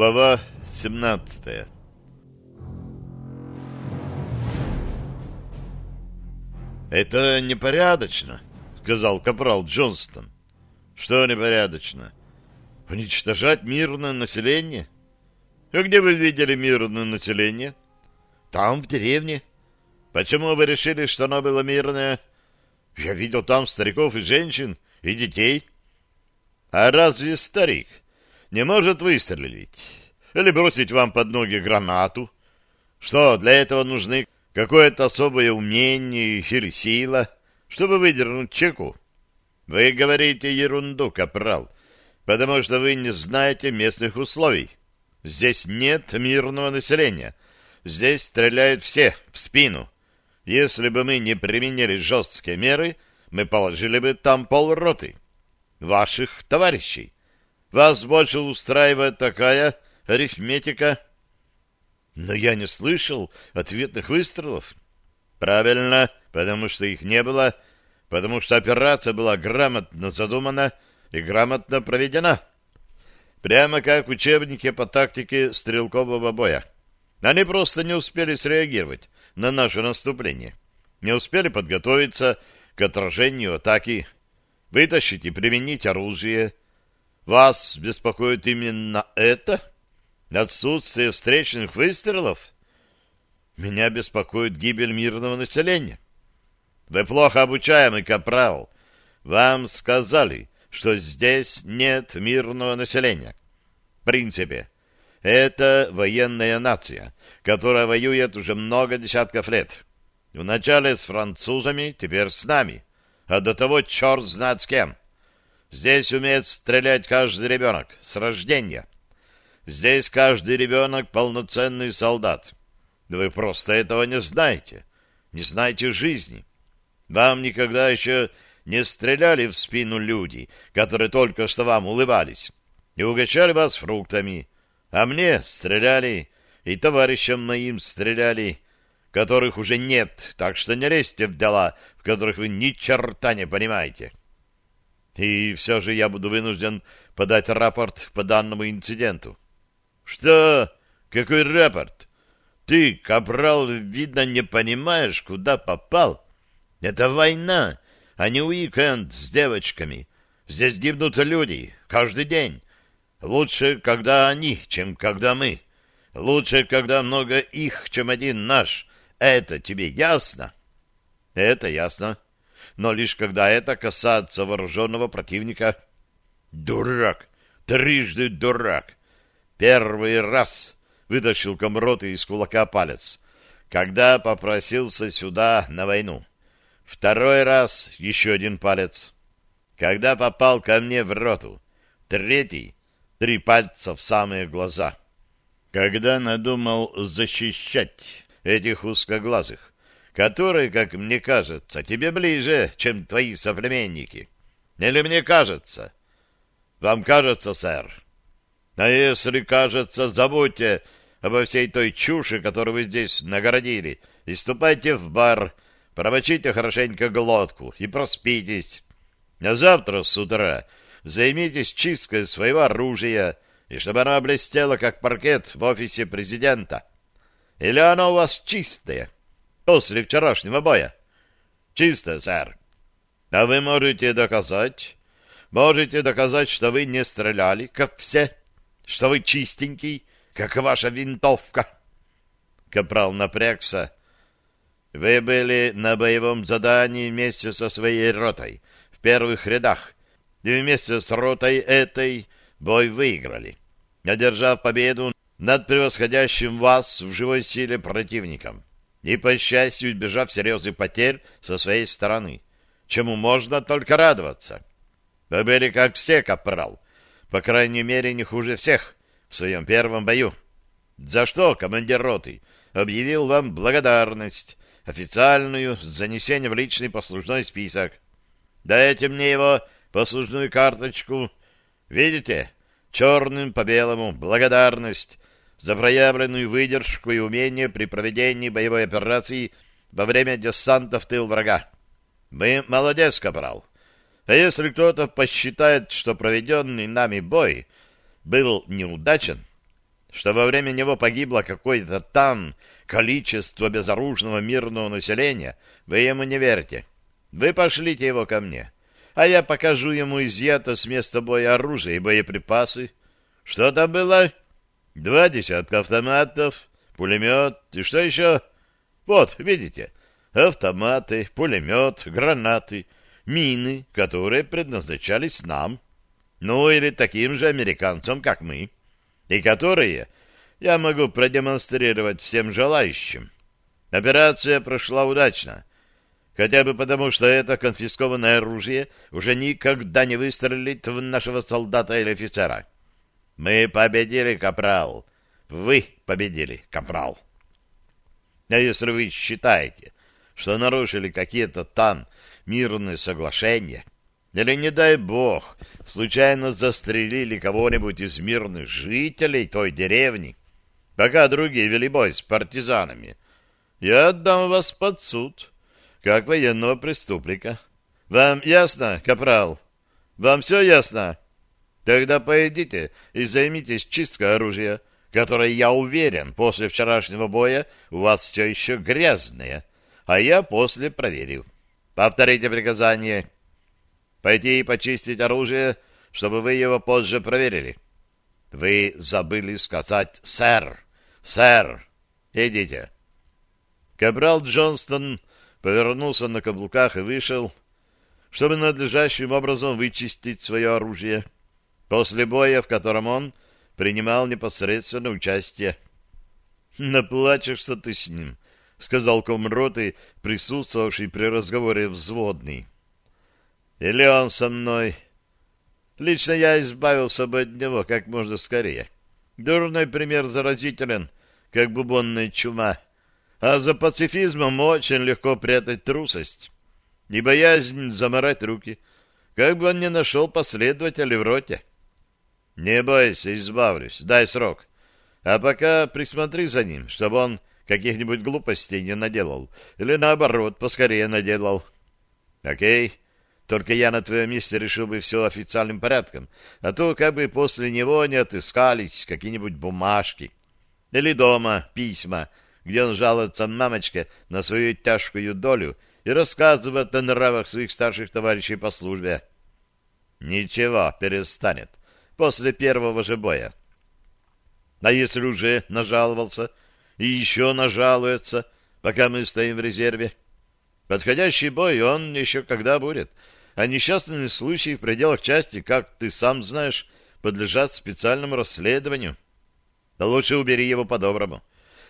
Глава 17 «Это непорядочно», — сказал капрал Джонстон. «Что непорядочно? Уничтожать мирное население? А где вы видели мирное население?» «Там, в деревне». «Почему вы решили, что оно было мирное?» «Я видел там стариков и женщин, и детей». «А разве старик не может выстрелить? Или бросить вам под ноги гранату? Что, для этого нужны какое-то особое умение или сила, чтобы выдернуть чеку. Вы говорите ерунду, капрал, потому что вы не знаете местных условий. Здесь нет мирного населения. Здесь стреляют все в спину. Если бы мы не применили жесткие меры, мы положили бы там полроты. Ваших товарищей. Вас больше устраивает такая арифметика но я не слышал ответных выстрелов. Правильно, потому что их не было, потому что операция была грамотно задумана и грамотно проведена. Прямо как в учебнике по тактике стрелкового боя. Они просто не успели среагировать на наше наступление. Не успели подготовиться к отражению атаки, вытащить и применить оружие. Вас беспокоит именно это? — Отсутствие встречных выстрелов? Меня беспокоит гибель мирного населения. Вы плохо обучаемый капрал. Вам сказали, что здесь нет мирного населения. В принципе, это военная нация, которая воюет уже много десятков лет. Вначале с французами, теперь с нами. А до того черт знает с кем. Здесь умеет стрелять каждый ребенок с рождения. Здесь каждый ребенок полноценный солдат. Вы просто этого не знаете. Не знаете жизни. Вам никогда еще не стреляли в спину люди, которые только что вам улыбались, и угощали вас фруктами. А мне стреляли, и товарищам моим стреляли, которых уже нет, так что не лезьте в дела, в которых вы ни черта не понимаете. И все же я буду вынужден подать рапорт по данному инциденту. Что? Какой рапорт? Ты, капрал, видно, не понимаешь, куда попал. Это война, а не уикенд с девочками. Здесь гибнут люди каждый день. Лучше, когда они, чем когда мы. Лучше, когда много их, чем один наш. Это тебе ясно? Это ясно. Но лишь когда это касается вооруженного противника. Дурак! Трижды дурак! Первый раз вытащил комрот из кулака палец, когда попросился сюда на войну. Второй раз еще один палец, когда попал ко мне в роту. Третий — три пальца в самые глаза. Когда надумал защищать этих узкоглазых, которые, как мне кажется, тебе ближе, чем твои соплеменники. Или мне кажется? Вам кажется, сэр? А если, кажется, забудьте обо всей той чуши, которую вы здесь нагородили, и ступайте в бар, промочите хорошенько глотку и проспитесь. А завтра с утра займитесь чисткой своего оружия, и чтобы оно блестело, как паркет в офисе президента. Или оно у вас чистое после вчерашнего боя? Чисто, сэр. А вы можете доказать? Можете доказать, что вы не стреляли, как все? — что вы чистенький, как ваша винтовка. Капрал напрягся. Вы были на боевом задании вместе со своей ротой, в первых рядах, и вместе с ротой этой бой выиграли, одержав победу над превосходящим вас в живой силе противником и, по счастью, избежав серьезных потерь со своей стороны, чему можно только радоваться. Вы были как все, капрал, по крайней мере, не хуже всех в своем первом бою. За что командир роты объявил вам благодарность, официальную, с в личный послужной список. Дайте мне его послужную карточку. Видите? Черным по белому благодарность за проявленную выдержку и умение при проведении боевой операции во время десанта в тыл врага. Вы молодец, капрал. А если кто-то посчитает, что проведенный нами бой был неудачен, что во время него погибло какое-то там количество безоружного мирного населения, вы ему не верьте. Вы пошлите его ко мне, а я покажу ему изъято с места боя оружие и боеприпасы. Что там было? Два десятка автоматов, пулемет и что еще? Вот, видите, автоматы, пулемет, гранаты, мины, которые предназначались нам, ну или таким же американцам, как мы, и которые я могу продемонстрировать всем желающим. Операция прошла удачно, хотя бы потому, что это конфискованное оружие уже никогда не выстрелит в нашего солдата или офицера. Мы победили, капрал. Вы победили, капрал. А если вы считаете, что нарушили какие-то там мирные соглашения, или, не дай бог, случайно застрелили кого-нибудь из мирных жителей той деревни, пока другие вели бой с партизанами, я отдам вас под суд, как военного преступника. Вам ясно, капрал? Вам все ясно? Тогда пойдите и займитесь чисткой оружия, которое, я уверен, после вчерашнего боя у вас все еще грязное, а я после проверю. Повторите приказание. Пойти и почистить оружие, чтобы вы его позже проверили. Вы забыли сказать «сэр». «Сэр, идите». Капрал Джонстон повернулся на каблуках и вышел, чтобы надлежащим образом вычистить свое оружие после боя, в котором он принимал непосредственно участие. «Наплачешься ты с ним», — сказал комроты, присутствовавший при разговоре взводный. «Или он со мной?» Лично я избавился бы от него как можно скорее. Дурной пример заразителен, как бубонная чума. А за пацифизмом очень легко прятать трусость и боязнь заморать руки, как бы он ни нашел последователя в роте. Не бойся, избавлюсь, дай срок. А пока присмотри за ним, чтобы он каких-нибудь глупостей не наделал, или наоборот, поскорее наделал. Окей? Только я на твоем месте решил бы все официальным порядком, а то как бы после него не отыскались какие-нибудь бумажки. Или дома письма, где он жалуется мамочке на свою тяжкую долю и рассказывает о нравах своих старших товарищей по службе. Ничего, перестанет. После первого же боя. А если уже нажаловался и еще нажалуется, пока мы стоим в резерве? Подходящий бой он еще когда будет, а несчастные случаи в пределах части, как ты сам знаешь, подлежат специальному расследованию. Лучше убери его по-доброму.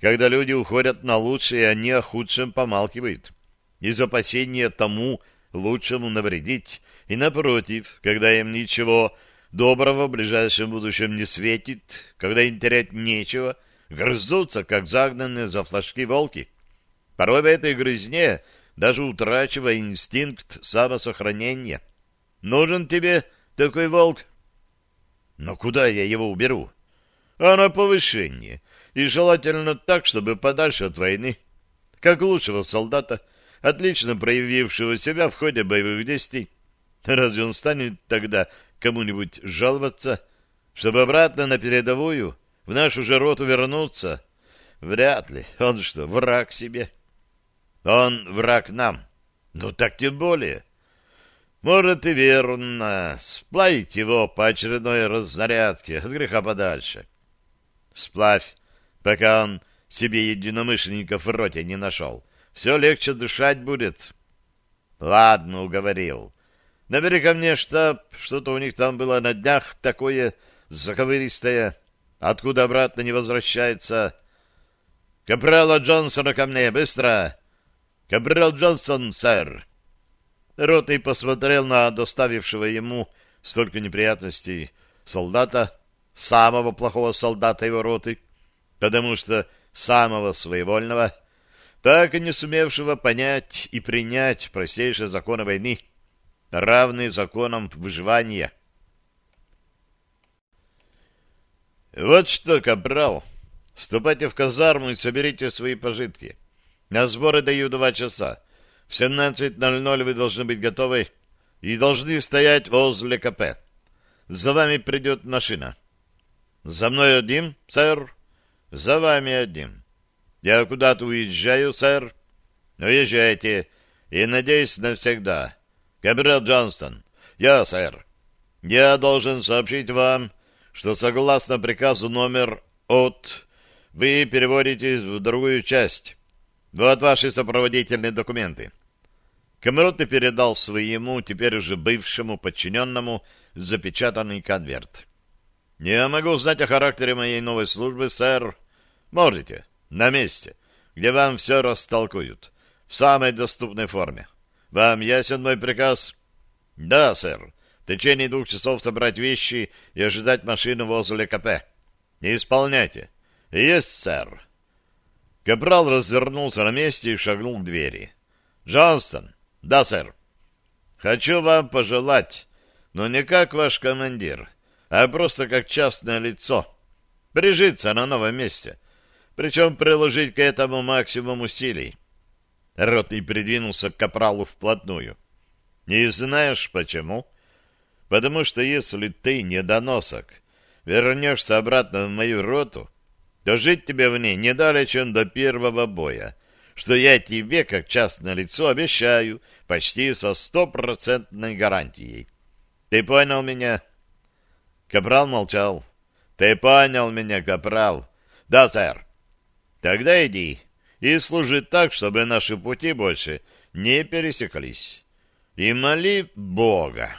Когда люди уходят на лучшее, они о худшем помалкивают. Из опасения тому лучшему навредить. И напротив, когда им ничего доброго в ближайшем будущем не светит, когда им терять нечего, грызутся, как загнанные за флажки волки. Порой в этой грызне даже утрачивая инстинкт самосохранения. Нужен тебе такой волк? Но куда я его уберу? А на повышение. И желательно так, чтобы подальше от войны. Как лучшего солдата, отлично проявившего себя в ходе боевых действий. Разве он станет тогда кому-нибудь жаловаться, чтобы обратно на передовую, в нашу же роту вернуться? Вряд ли. Он что, враг себе? — он враг нам. Ну так тем более. Может и верно. Сплавить его по очередной разнарядке от греха подальше. Сплавь, пока он себе единомышленников в роте не нашел. Все легче дышать будет. Ладно, уговорил. Набери ко мне штаб, что-то у них там было на днях такое заковыристое, откуда обратно не возвращается. Капрала Джонсона ко мне, быстро! «Капрал Джонсон, сэр!» Ротный посмотрел на доставившего ему столько неприятностей солдата, самого плохого солдата его роты, потому что самого своевольного, так и не сумевшего понять и принять простейшие законы войны, равные законам выживания. «Вот что, капрал, ступайте в казарму и соберите свои пожитки. На сборы даю два часа. В 17.00 вы должны быть готовы и должны стоять возле КП. За вами придет машина. За мной один, сэр? За вами один. Я куда-то уезжаю, сэр? Уезжайте. И, надеюсь, навсегда. Габриэл Джонстон. Я, сэр. Я должен сообщить вам, что согласно приказу номер от вы переводитесь в другую часть. Вот ваши сопроводительные документы. Камеротты передал своему, теперь уже бывшему подчиненному, запечатанный конверт. «Я могу узнать о характере моей новой службы, сэр?» «Можете. На месте, где вам все растолкуют. В самой доступной форме. Вам ясен мой приказ?» «Да, сэр. В течение двух часов собрать вещи и ожидать машину возле КП. Исполняйте. Есть, сэр». Капрал развернулся на месте и шагнул к двери. «Джонстон!» «Да, сэр». «Хочу вам пожелать, но не как ваш командир, а просто как частное лицо, прижиться на новом месте, причем приложить к этому максимум усилий». Ротный придвинулся к Капралу вплотную. «Не знаешь, почему?» «Потому что если ты, недоносок, вернешься обратно в мою роту, то жить тебе в ней не далее, чем до первого боя, что я тебе, как частное лицо, обещаю почти со стопроцентной гарантией. Ты понял меня? Капрал молчал. Ты понял меня, Капрал? Да, сэр. Тогда иди и служи так, чтобы наши пути больше не пересеклись. И моли Бога.